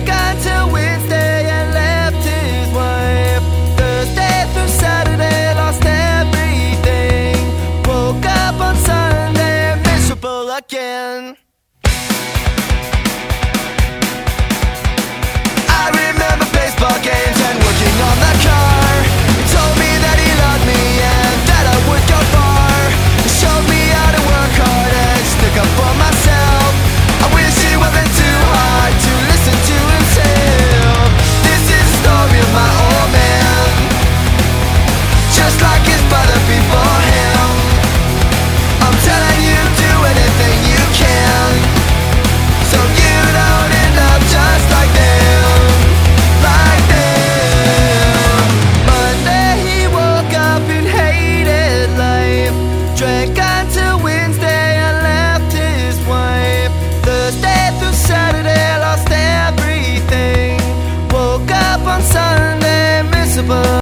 until Wednesday and left his wife. Thursday through Saturday, lost everything. Woke up on Sunday, miserable again. invisible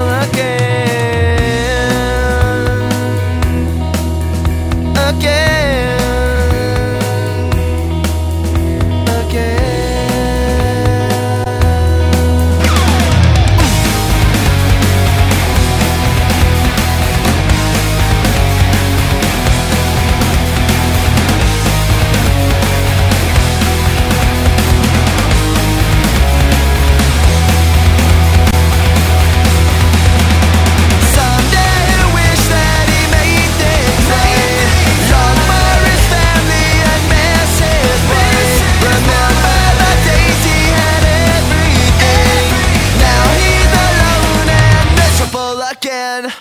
again.